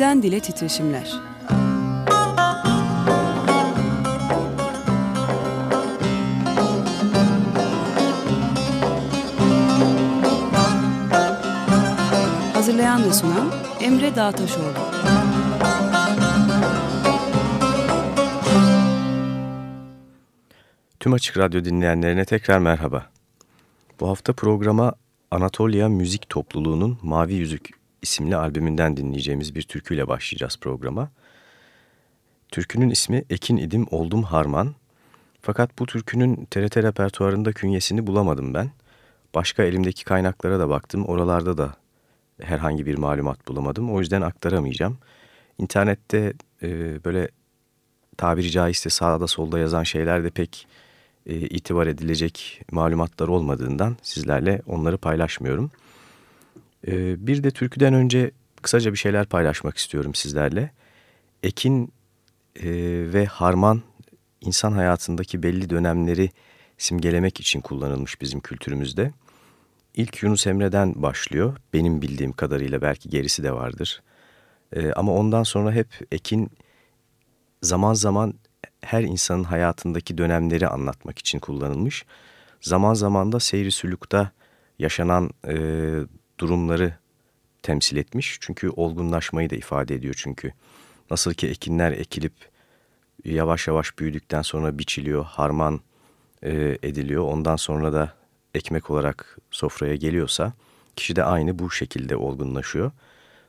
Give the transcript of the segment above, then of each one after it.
Dilden dile titreşimler. Hazırlayan ve sunan Emre Dağtaşoğlu. Tüm Açık Radyo dinleyenlerine tekrar merhaba. Bu hafta programa Anatolia Müzik Topluluğu'nun Mavi Yüzük isimli albümünden dinleyeceğimiz bir türküyle başlayacağız programa. Türkünün ismi Ekin İdim Oldum Harman. Fakat bu türkünün TRT repertuarında künyesini bulamadım ben. Başka elimdeki kaynaklara da baktım. Oralarda da herhangi bir malumat bulamadım. O yüzden aktaramayacağım. İnternette e, böyle tabiri caizse sağda solda yazan şeyler de pek e, itibar edilecek malumatlar olmadığından sizlerle onları paylaşmıyorum. E, bir de türküden önce kısaca bir şeyler paylaşmak istiyorum sizlerle. Ekin e, ve harman insan hayatındaki belli dönemleri simgelemek için kullanılmış bizim kültürümüzde. İlk Yunus Emre'den başlıyor. Benim bildiğim kadarıyla belki gerisi de vardır. E, ama ondan sonra hep Ekin zaman zaman her insanın hayatındaki dönemleri anlatmak için kullanılmış. Zaman zaman da seyri sülükte yaşanan e, durumları temsil etmiş. Çünkü olgunlaşmayı da ifade ediyor çünkü. Nasıl ki ekinler ekilip yavaş yavaş büyüdükten sonra biçiliyor, harman e, ediliyor. Ondan sonra da ekmek olarak sofraya geliyorsa kişi de aynı bu şekilde olgunlaşıyor.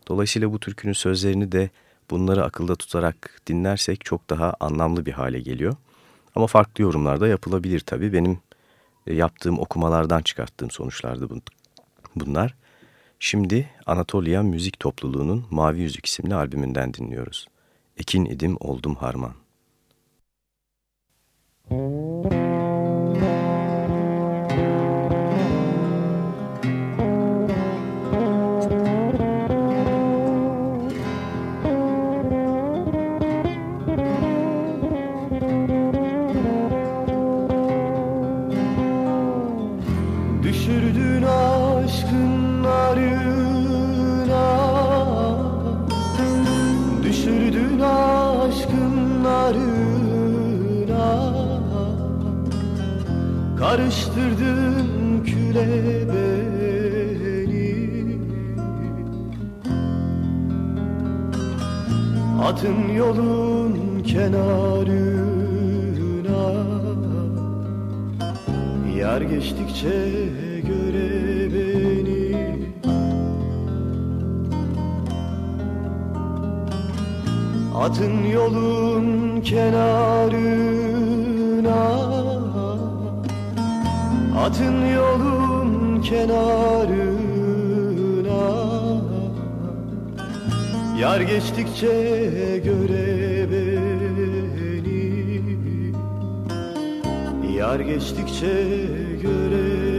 Dolayısıyla bu türkünün sözlerini de bunları akılda tutarak dinlersek çok daha anlamlı bir hale geliyor. Ama farklı yorumlar da yapılabilir tabii. Benim e, yaptığım okumalardan çıkarttığım sonuçlardı bunlar. Şimdi Anatolia Müzik Topluluğu'nun Mavi Yüzük isimli albümünden dinliyoruz. Ekin idim oldum harman. Müzik Karıştırdın küle beni. Atın yolun kenarına. Yer geçtikçe göre beni. Atın yolun kenarına Atın yolun kenarına. Yar geçtikçe göre beni. Yar geçtikçe göre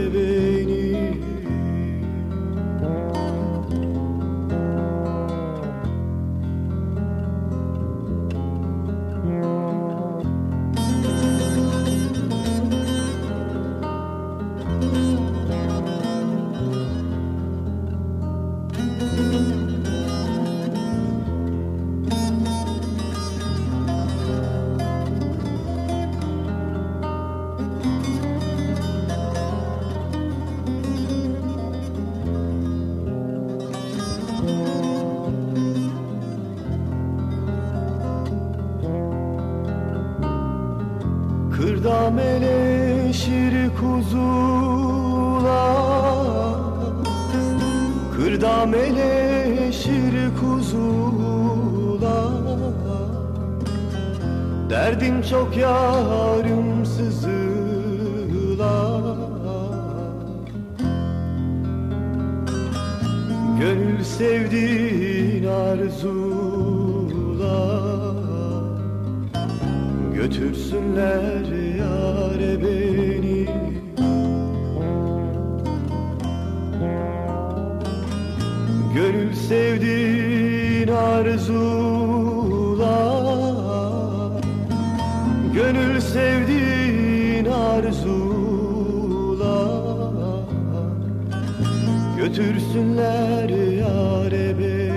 Götürsünler yare beni.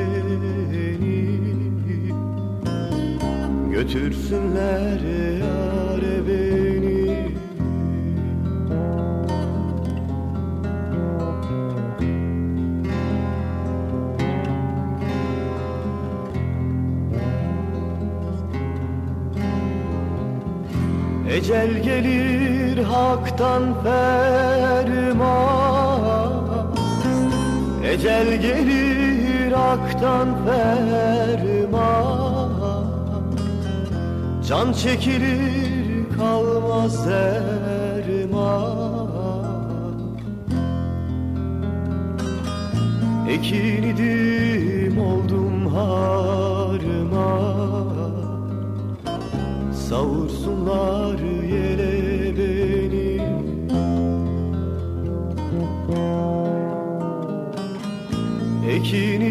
Götürsünler yâre beni. Ecel gelir haktan ferman Ecel gelir haktan ferman. Can çekilir kalmaz derman. Ekin idim oldum harman. Savursunlar Ekin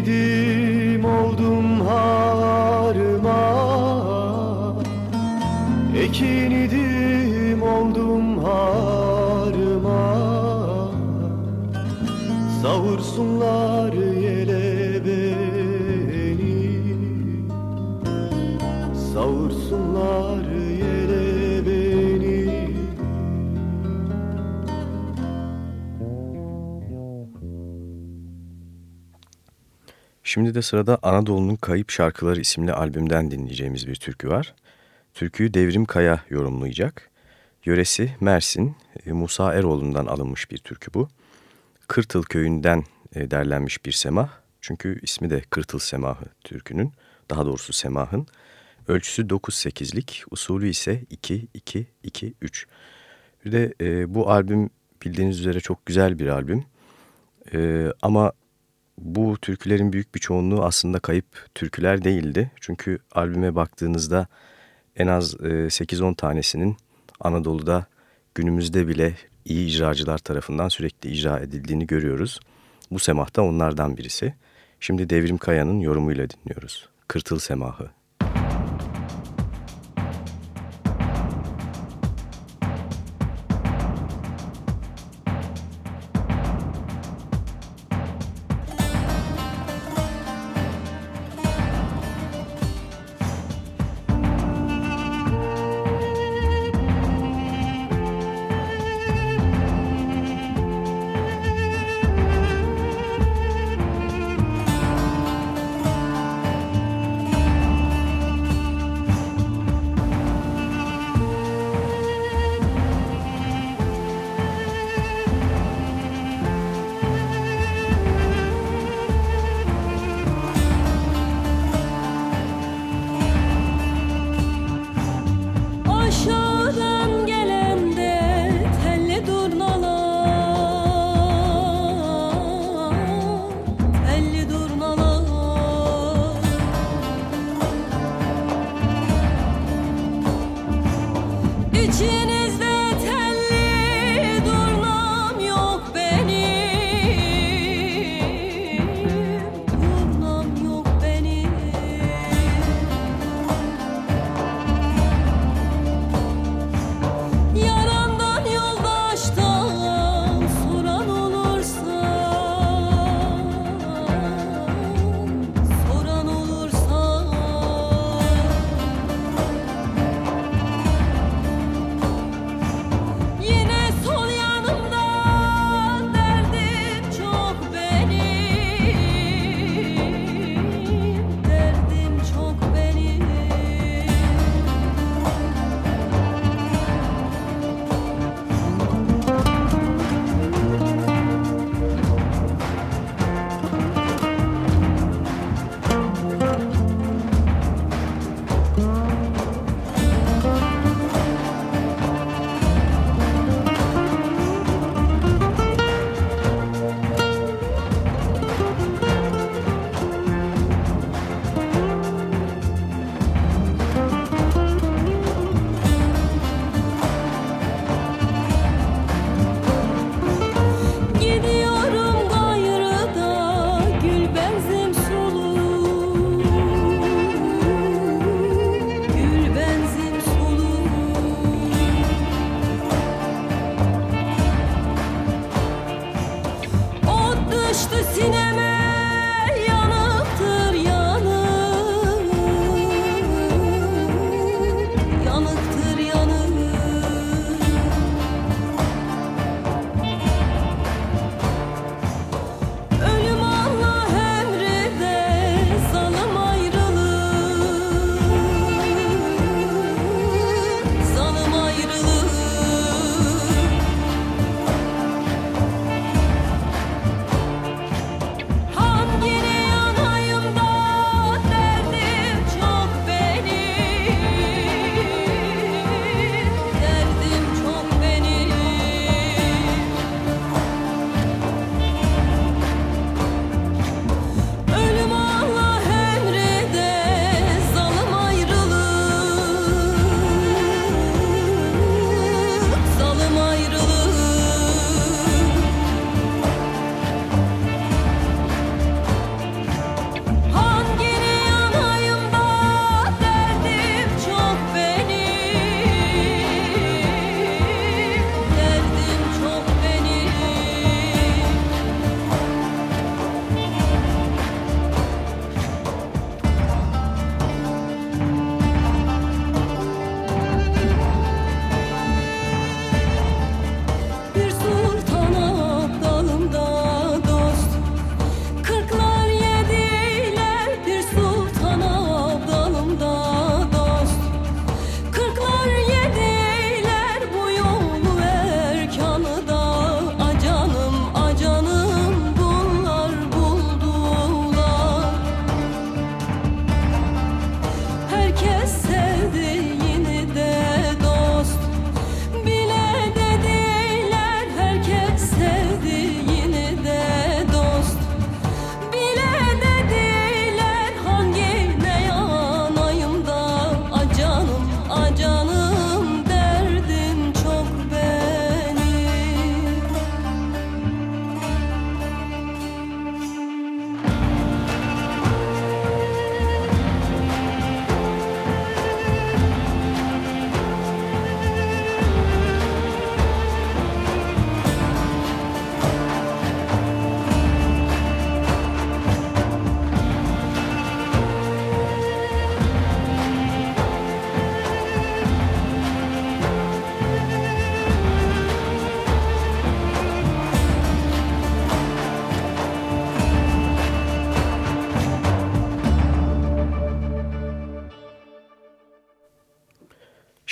Şimdi de sırada Anadolu'nun Kayıp Şarkıları isimli albümden dinleyeceğimiz bir türkü var. Türküyü Devrim Kaya yorumlayacak. Yöresi Mersin, e, Musa Eroğlu'ndan alınmış bir türkü bu. Kırtıl köyünden e, derlenmiş bir semah. Çünkü ismi de Kırtıl Semahı türkünün, daha doğrusu semahın. Ölçüsü 9-8'lik, usulü ise 2-2-2-3. Bir de e, bu albüm bildiğiniz üzere çok güzel bir albüm. E, ama bu türkülerin büyük bir çoğunluğu aslında kayıp türküler değildi. Çünkü albüme baktığınızda en az 8-10 tanesinin Anadolu'da günümüzde bile iyi icracılar tarafından sürekli icra edildiğini görüyoruz. Bu semah da onlardan birisi. Şimdi Devrim Kaya'nın yorumuyla dinliyoruz. Kırtıl Semahı.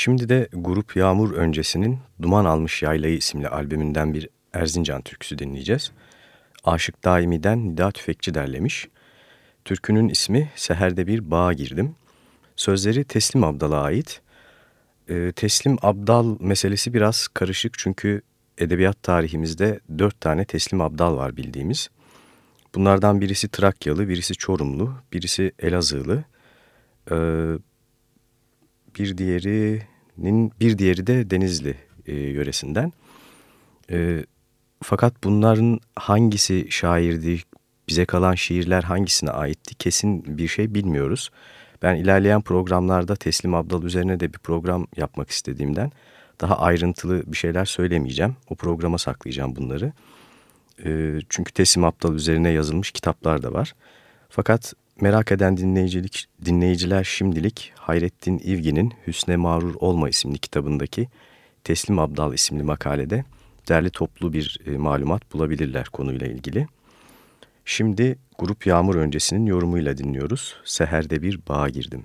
Şimdi de Grup Yağmur öncesinin Duman Almış Yaylayı isimli albümünden bir Erzincan türküsü dinleyeceğiz. Aşık Daimi'den Nida Tüfekçi derlemiş. Türkünün ismi Seher'de bir bağa girdim. Sözleri Teslim Abdal'a ait. Ee, Teslim Abdal meselesi biraz karışık çünkü edebiyat tarihimizde dört tane Teslim Abdal var bildiğimiz. Bunlardan birisi Trakyalı, birisi Çorumlu, birisi Elazığlı. Ee, bir diğerinin bir diğeri de Denizli e, yöresinden. E, fakat bunların hangisi şairdi, bize kalan şiirler hangisine aitti kesin bir şey bilmiyoruz. Ben ilerleyen programlarda Teslim Abdal üzerine de bir program yapmak istediğimden daha ayrıntılı bir şeyler söylemeyeceğim. O programa saklayacağım bunları. E, çünkü Teslim Abdal üzerine yazılmış kitaplar da var. Fakat merak eden dinleyicilik, dinleyiciler şimdilik Hayrettin İvgi'nin Hüsne Mağrur Olma isimli kitabındaki Teslim Abdal isimli makalede derli toplu bir e, malumat bulabilirler konuyla ilgili. Şimdi Grup Yağmur öncesinin yorumuyla dinliyoruz. Seher'de bir bağa girdim.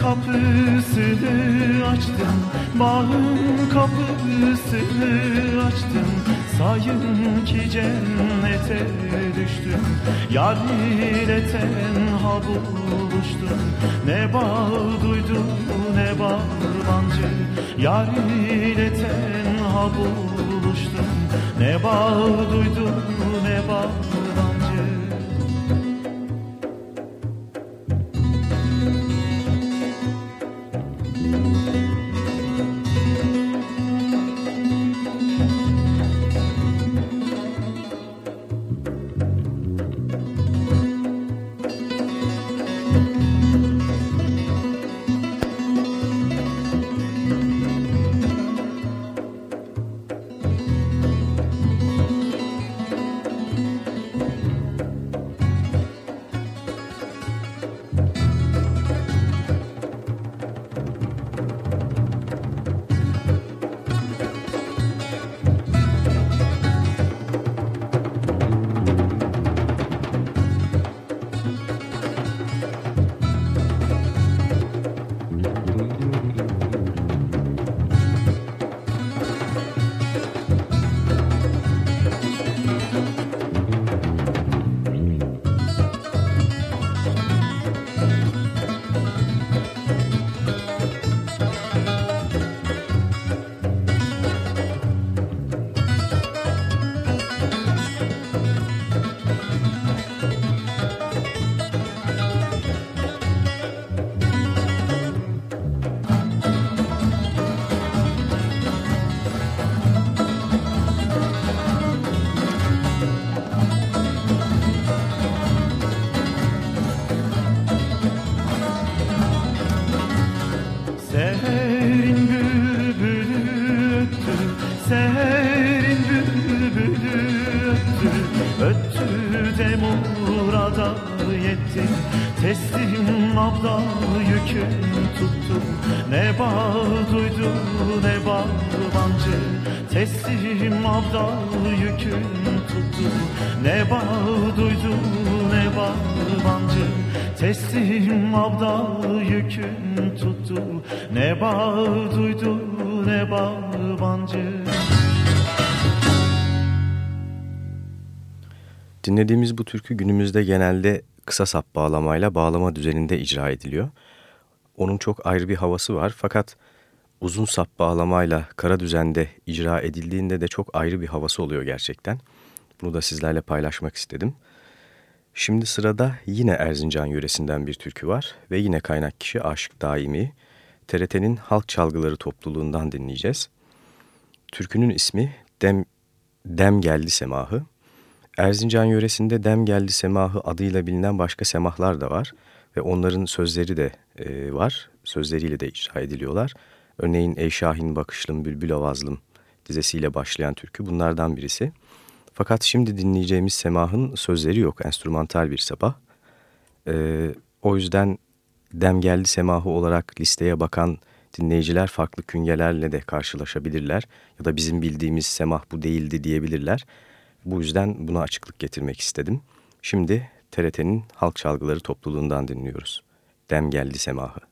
Kapısını açtım, bağın kapısını açtım. Sayın ki cennete düştüm, yar ile tenha buluştum. Ne bağ duydum ne bağlancı, yar ile tenha buluştum. Ne bağ duydum ne bağlancı Dinlediğimiz bu türkü günümüzde genelde kısa sap bağlamayla bağlama düzeninde icra ediliyor. Onun çok ayrı bir havası var fakat uzun sap bağlamayla kara düzende icra edildiğinde de çok ayrı bir havası oluyor gerçekten. Bunu da sizlerle paylaşmak istedim. Şimdi sırada yine Erzincan yöresinden bir türkü var ve yine kaynak kişi Aşık Daimi. TRT'nin Halk Çalgıları topluluğundan dinleyeceğiz. Türkünün ismi Dem, Dem Geldi Semahı. Erzincan yöresinde Dem Geldi Semahı adıyla bilinen başka semahlar da var ve onların sözleri de e, var. Sözleriyle de icra ediliyorlar. Örneğin Ey Şahin Bakışlım Bülbül Avazlım dizesiyle başlayan türkü bunlardan birisi. Fakat şimdi dinleyeceğimiz semahın sözleri yok. Enstrümantal bir sabah. Ee, o yüzden Dem Geldi Semahı olarak listeye bakan dinleyiciler farklı künyelerle de karşılaşabilirler. Ya da bizim bildiğimiz semah bu değildi diyebilirler. Bu yüzden buna açıklık getirmek istedim. Şimdi TRT'nin Halk Çalgıları topluluğundan dinliyoruz. Dem geldi semahı.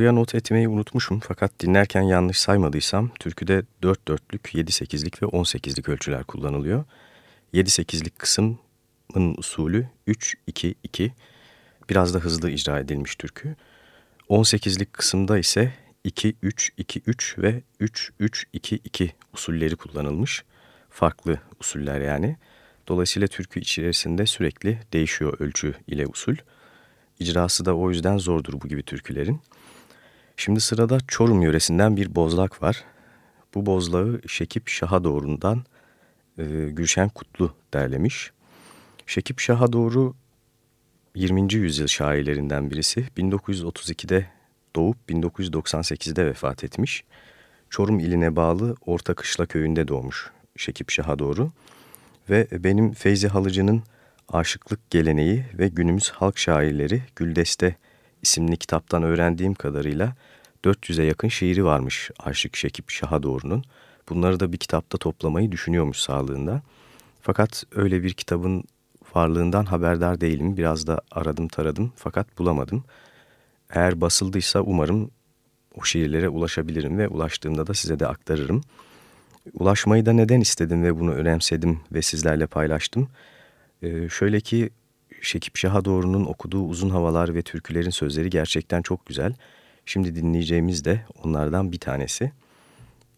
Buraya not etmeyi unutmuşum fakat dinlerken yanlış saymadıysam türküde 4 dörtlük, 7-8'lik ve 18'lik ölçüler kullanılıyor. 7-8'lik kısmın usulü 3-2-2 biraz da hızlı icra edilmiş türkü. 18'lik kısımda ise 2-3-2-3 ve 3-3-2-2 usulleri kullanılmış. Farklı usuller yani. Dolayısıyla türkü içerisinde sürekli değişiyor ölçü ile usul. İcrası da o yüzden zordur bu gibi türkülerin. Şimdi sırada Çorum yöresinden bir bozlak var. Bu bozlağı Şekip Şah'a doğrundan e, Gülşen Kutlu derlemiş. Şekip Şah'a doğru 20. yüzyıl şairlerinden birisi 1932'de doğup 1998'de vefat etmiş. Çorum iline bağlı Orta Kışla köyünde doğmuş Şekip Şah'a doğru. Ve benim Feyzi Halıcı'nın Aşıklık Geleneği ve Günümüz Halk Şairleri Güldeste isimli kitaptan öğrendiğim kadarıyla 400'e yakın şiiri varmış Aşık Şekip Şah'a doğrunun. Bunları da bir kitapta toplamayı düşünüyormuş sağlığında. Fakat öyle bir kitabın varlığından haberdar değilim. Biraz da aradım taradım fakat bulamadım. Eğer basıldıysa umarım o şiirlere ulaşabilirim ve ulaştığımda da size de aktarırım. Ulaşmayı da neden istedim ve bunu önemsedim ve sizlerle paylaştım. Ee, şöyle ki Şekip Şahadoğru'nun okuduğu uzun havalar ve türkülerin sözleri gerçekten çok güzel. Şimdi dinleyeceğimiz de onlardan bir tanesi.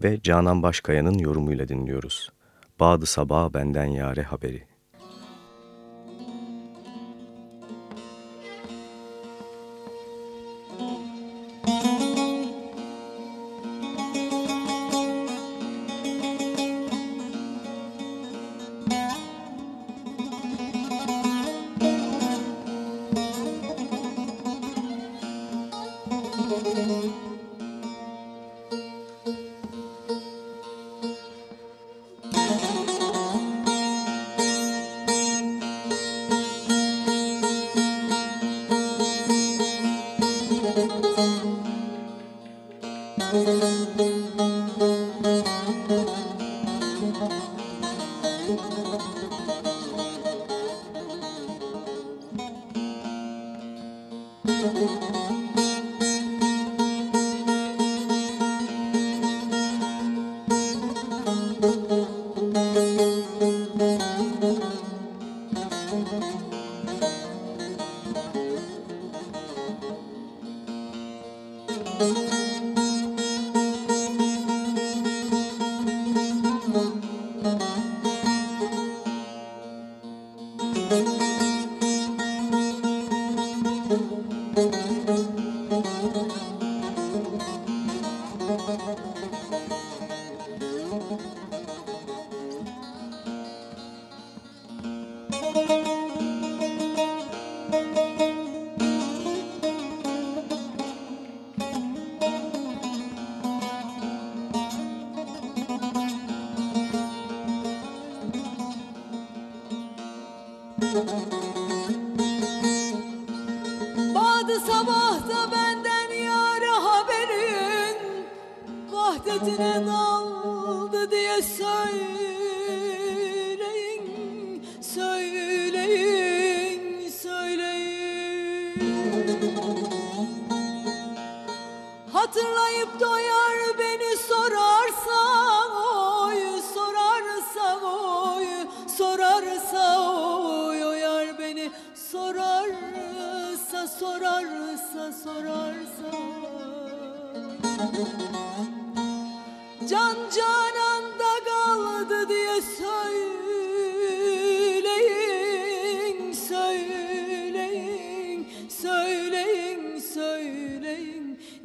Ve Canan Başkaya'nın yorumuyla dinliyoruz. Bağdı sabah benden yare haberi.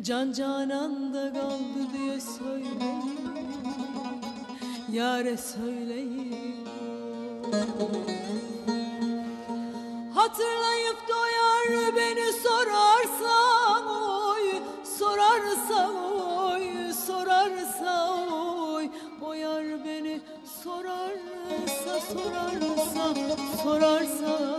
Can cananda kaldı diye söyleyin. Yare söyleyin. Hatırlayıp doyar beni sorarsan oy Sorarsa oy, sorarsa oy. Boyar beni sorarsa, sorarsa, sorarsa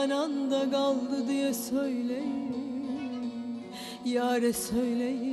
Can cananda kaldı diye söyleyin. Yare söyleyin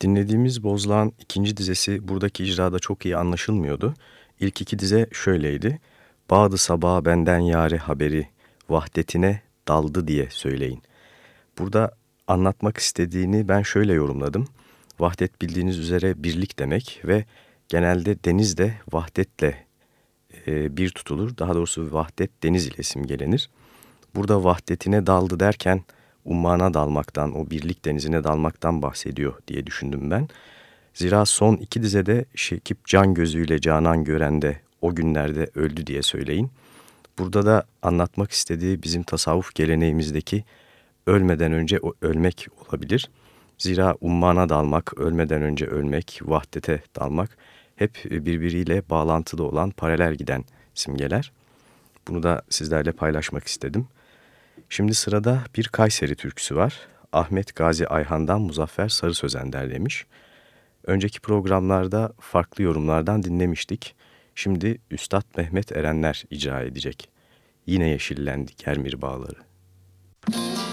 Dinlediğimiz Bozlağ'ın ikinci dizesi buradaki icrada çok iyi anlaşılmıyordu. İlk iki dize şöyleydi. Bağdı sabaha benden yare haberi, vahdetine daldı diye söyleyin. Burada anlatmak istediğini ben şöyle yorumladım. Vahdet bildiğiniz üzere birlik demek ve genelde deniz de vahdetle e, bir tutulur. Daha doğrusu vahdet deniz ile simgelenir. Burada vahdetine daldı derken ummana dalmaktan, o birlik denizine dalmaktan bahsediyor diye düşündüm ben. Zira son iki dizede Şekip can gözüyle canan görende o günlerde öldü diye söyleyin. Burada da anlatmak istediği bizim tasavvuf geleneğimizdeki ölmeden önce ölmek olabilir. Zira ummana dalmak, ölmeden önce ölmek, vahdete dalmak hep birbiriyle bağlantılı olan paralel giden simgeler. Bunu da sizlerle paylaşmak istedim. Şimdi sırada bir Kayseri türküsü var. Ahmet Gazi Ayhan'dan Muzaffer Sarı Sözen derlemiş. Önceki programlarda farklı yorumlardan dinlemiştik. Şimdi Üstad Mehmet Erenler icra edecek. Yine yeşillendi Kermir Bağları. Yine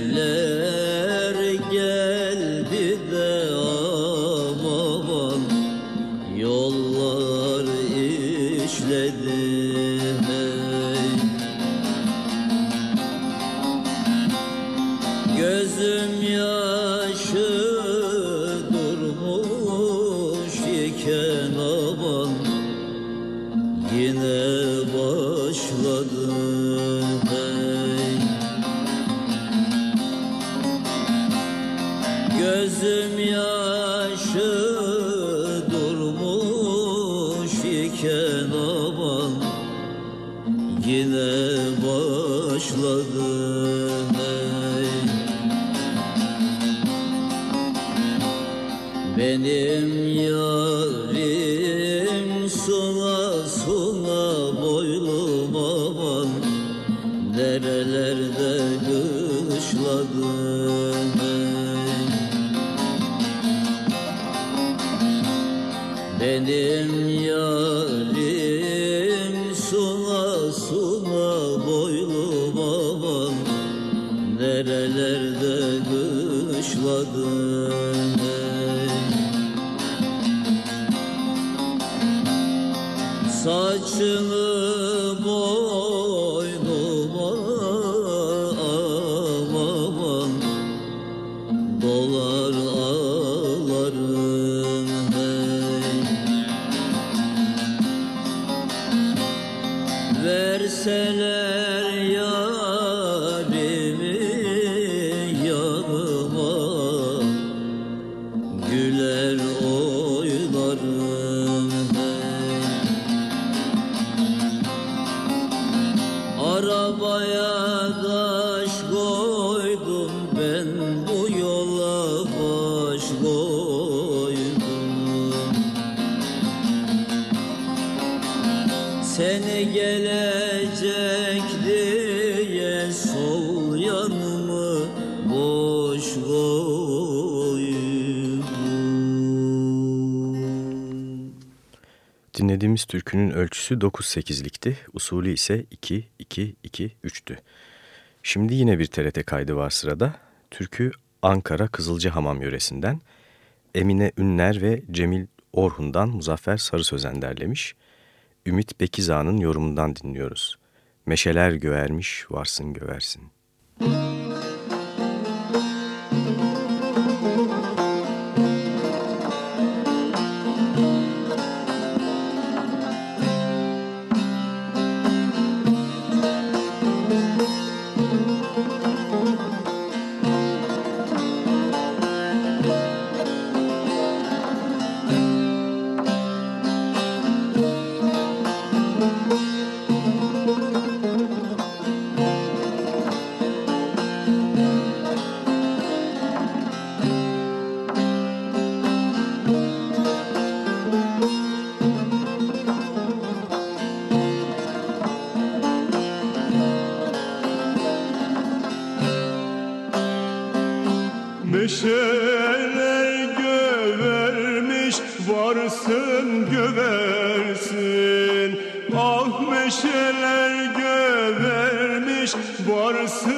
love. ölçüsü 9-8'likti, usulü ise 2-2-2-3'tü. Şimdi yine bir TRT kaydı var sırada. Türkü Ankara Kızılcahamam yöresinden Emine Ünler ve Cemil Orhun'dan Muzaffer Sarı Sözen derlemiş. Ümit Bekiza'nın yorumundan dinliyoruz. Meşeler göğermiş varsın göversin. Müzik Meşeler gövermiş varsın göversin Ah meşeler gövermiş varsın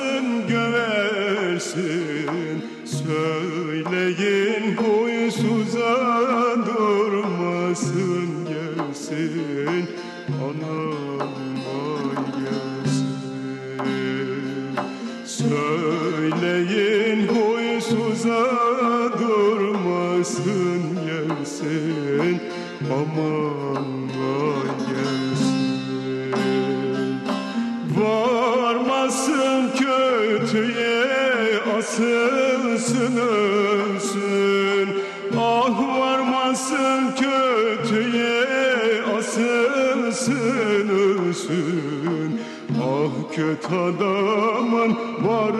kötü adamın var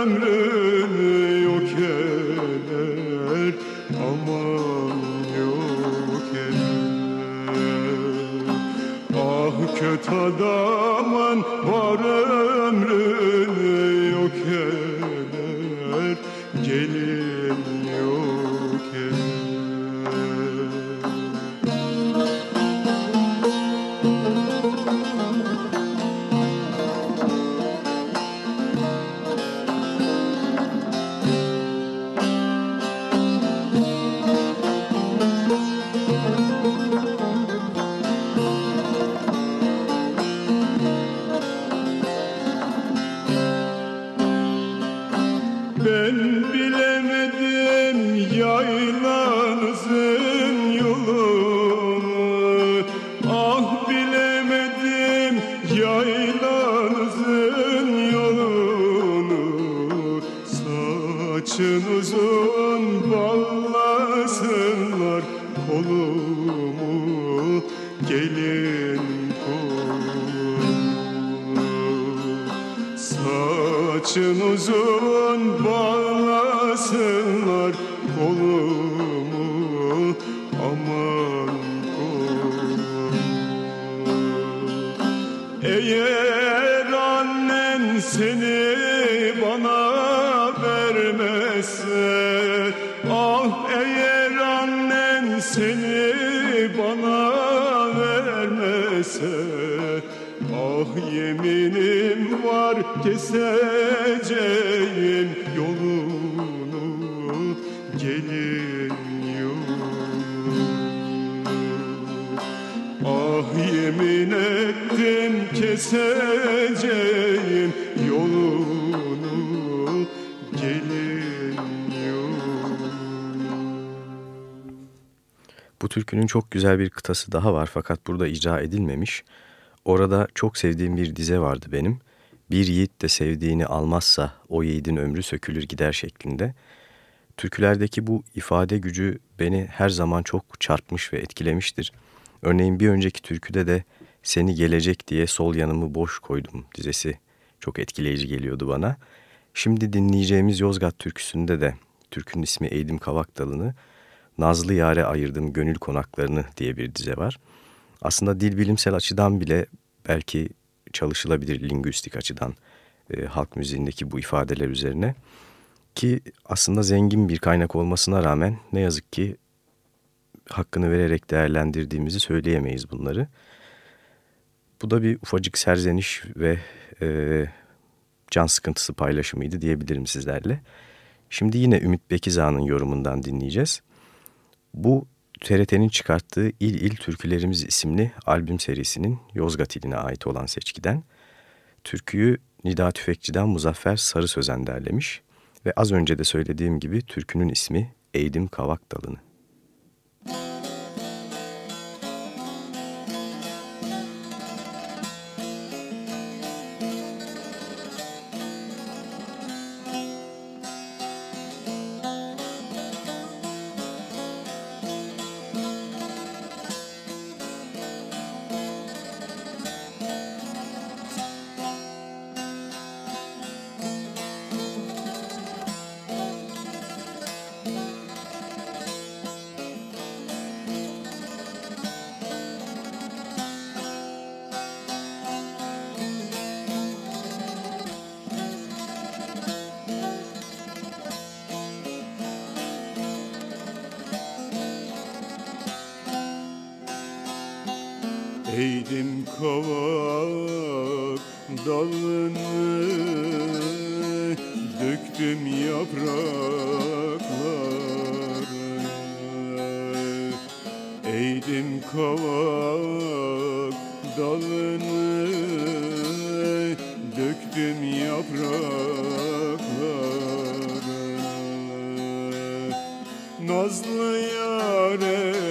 ömrünü yok eder. Aman yok eder. Ah kötü adamın Ben bilemedim yaylanızın yolunu Ah bilemedim yaylanızın yolunu Saçın uzun ballasınlar kolumu. Gelin kolumu. Saçın uzun keseceğim yolunu Gelin Ah yemin ettim keseceğim yolunu Gelin Bu türkünün çok güzel bir kıtası daha var fakat burada icra edilmemiş. Orada çok sevdiğim bir dize vardı benim. Bir yiğit de sevdiğini almazsa o yiğidin ömrü sökülür gider şeklinde. Türkülerdeki bu ifade gücü beni her zaman çok çarpmış ve etkilemiştir. Örneğin bir önceki türküde de seni gelecek diye sol yanımı boş koydum dizesi çok etkileyici geliyordu bana. Şimdi dinleyeceğimiz Yozgat türküsünde de türkünün ismi Eğdim Kavak Dalı'nı Nazlı Yare ayırdım gönül konaklarını diye bir dize var. Aslında dil bilimsel açıdan bile belki çalışılabilir lingüistik açıdan e, halk müziğindeki bu ifadeler üzerine. Ki aslında zengin bir kaynak olmasına rağmen ne yazık ki hakkını vererek değerlendirdiğimizi söyleyemeyiz bunları. Bu da bir ufacık serzeniş ve e, can sıkıntısı paylaşımıydı diyebilirim sizlerle. Şimdi yine Ümit Bekiza'nın yorumundan dinleyeceğiz. Bu TRT'nin çıkarttığı İl İl Türkülerimiz isimli albüm serisinin Yozgat iline ait olan seçkiden. Türküyü Nida Tüfekçi'den Muzaffer Sarı Sözen derlemiş ve az önce de söylediğim gibi türkünün ismi Eğdim Kavak Dalı'nı. Yaprakları Eğdim kavak dalını Döktüm yaprakları. Nazlı yare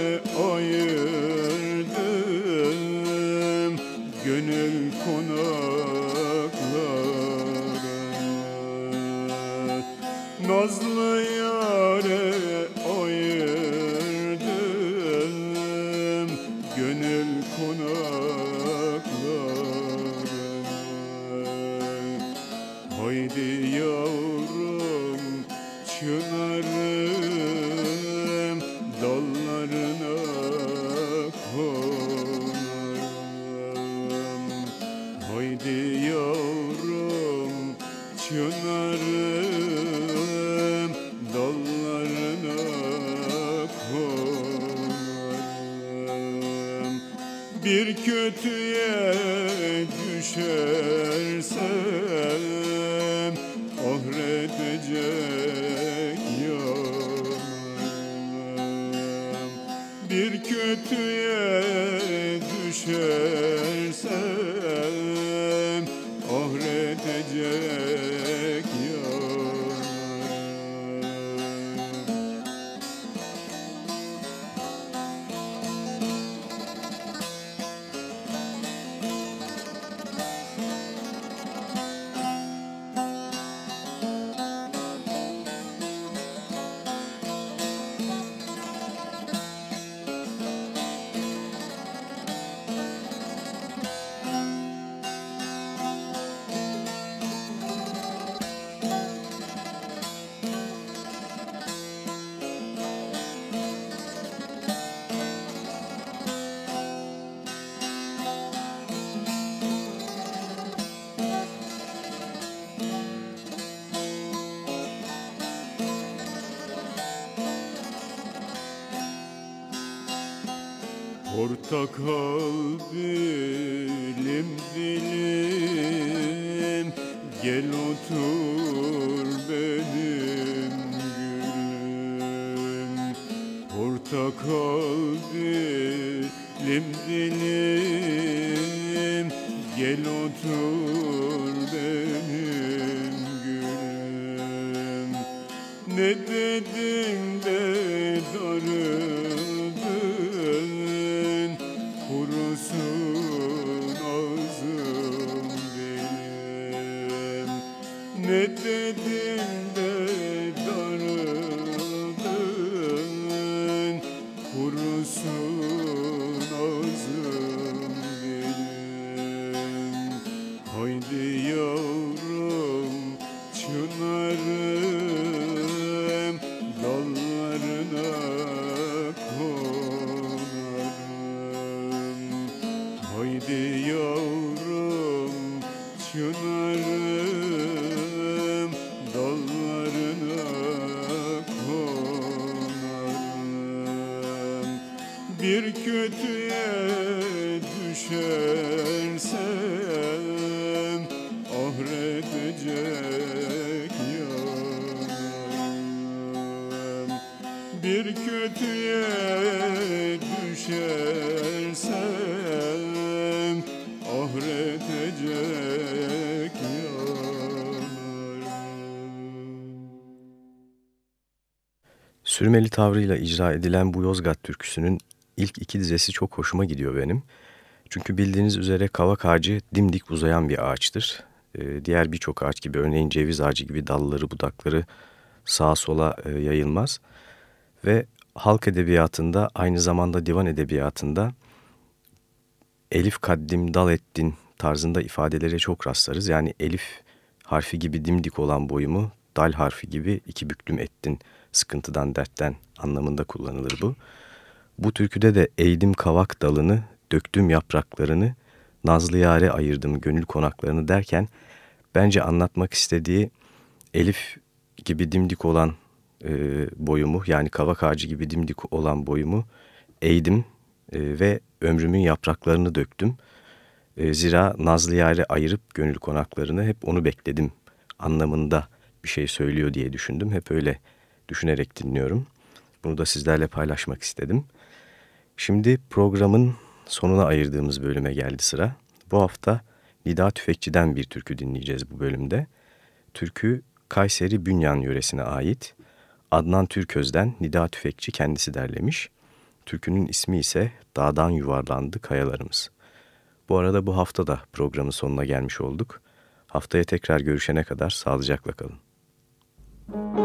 Portakal dilim dilim Gel otur benim gülüm. Portakal dilim dilim Bir kötüye düşersem ahredecek yanım Bir kötüye düşersem ahredecek Sürmeli tavrıyla icra edilen bu Yozgat türküsünün ilk iki dizesi çok hoşuma gidiyor benim. Çünkü bildiğiniz üzere kavak ağacı dimdik uzayan bir ağaçtır. Ee, diğer birçok ağaç gibi örneğin ceviz ağacı gibi dalları budakları sağa sola e, yayılmaz. Ve halk edebiyatında aynı zamanda divan edebiyatında elif kaddim dal ettin tarzında ifadelere çok rastlarız. Yani elif harfi gibi dimdik olan boyumu dal harfi gibi iki büklüm ettin sıkıntıdan dertten anlamında kullanılır bu. Bu türküde de eğdim kavak dalını, döktüm yapraklarını, nazlı yare ayırdım gönül konaklarını derken bence anlatmak istediği elif gibi dimdik olan e, boyumu yani kavak ağacı gibi dimdik olan boyumu eğdim e, ve ömrümün yapraklarını döktüm. E, zira Nazlı Yare ayırıp gönül konaklarını hep onu bekledim anlamında bir şey söylüyor diye düşündüm. Hep öyle düşünerek dinliyorum. Bunu da sizlerle paylaşmak istedim. Şimdi programın sonuna ayırdığımız bölüme geldi sıra. Bu hafta Nida Tüfekçi'den bir türkü dinleyeceğiz bu bölümde. Türkü Kayseri Bünyan yöresine ait. Adnan Türköz'den Nida Tüfekçi kendisi derlemiş. Türkünün ismi ise Dağdan Yuvarlandı Kayalarımız. Bu arada bu hafta da programın sonuna gelmiş olduk. Haftaya tekrar görüşene kadar sağlıcakla kalın. Dilden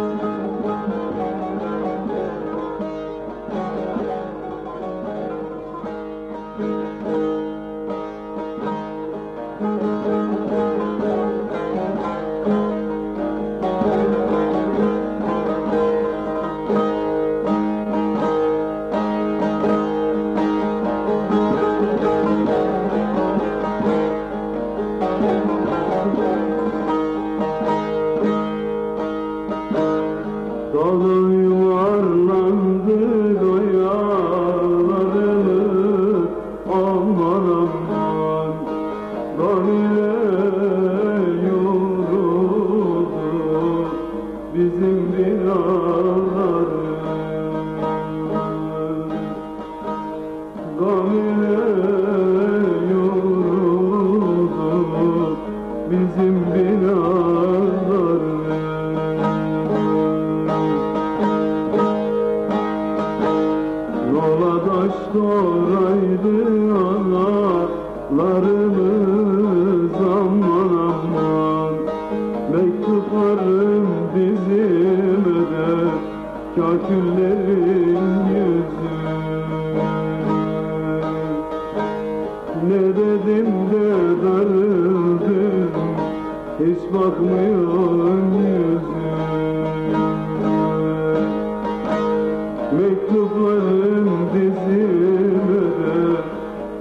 Çocuklarım dizimde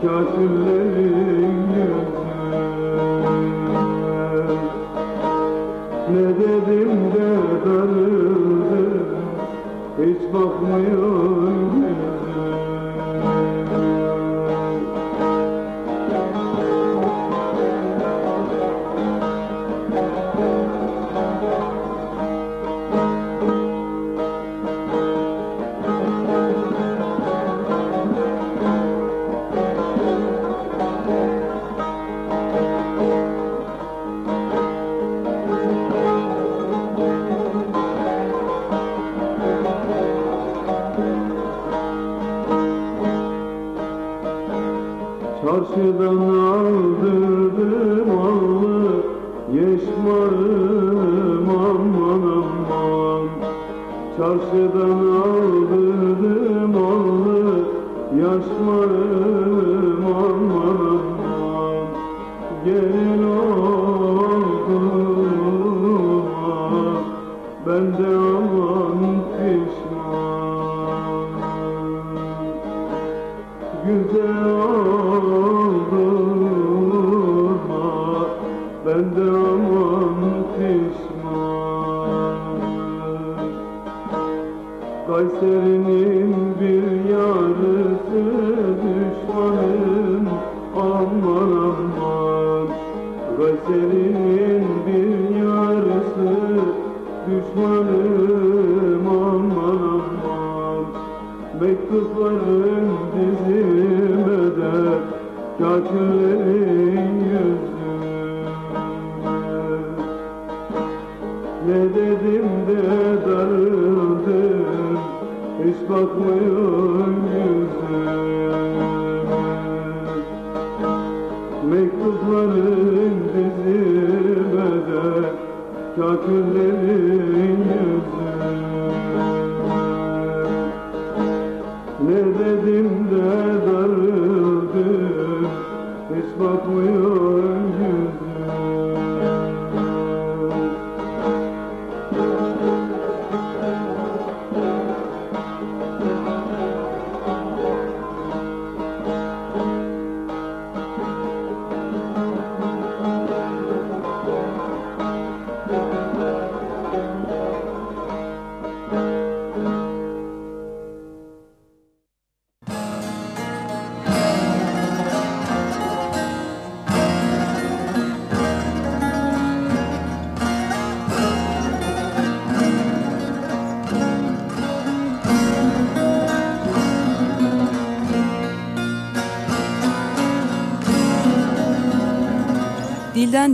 Kafirleri Mektuplarım dizime de Kâkirlerin yüzüme Ne dedim de darıldım Hiç bakmıyor yüzüme Mektuplarım dizime de Kâkirlerin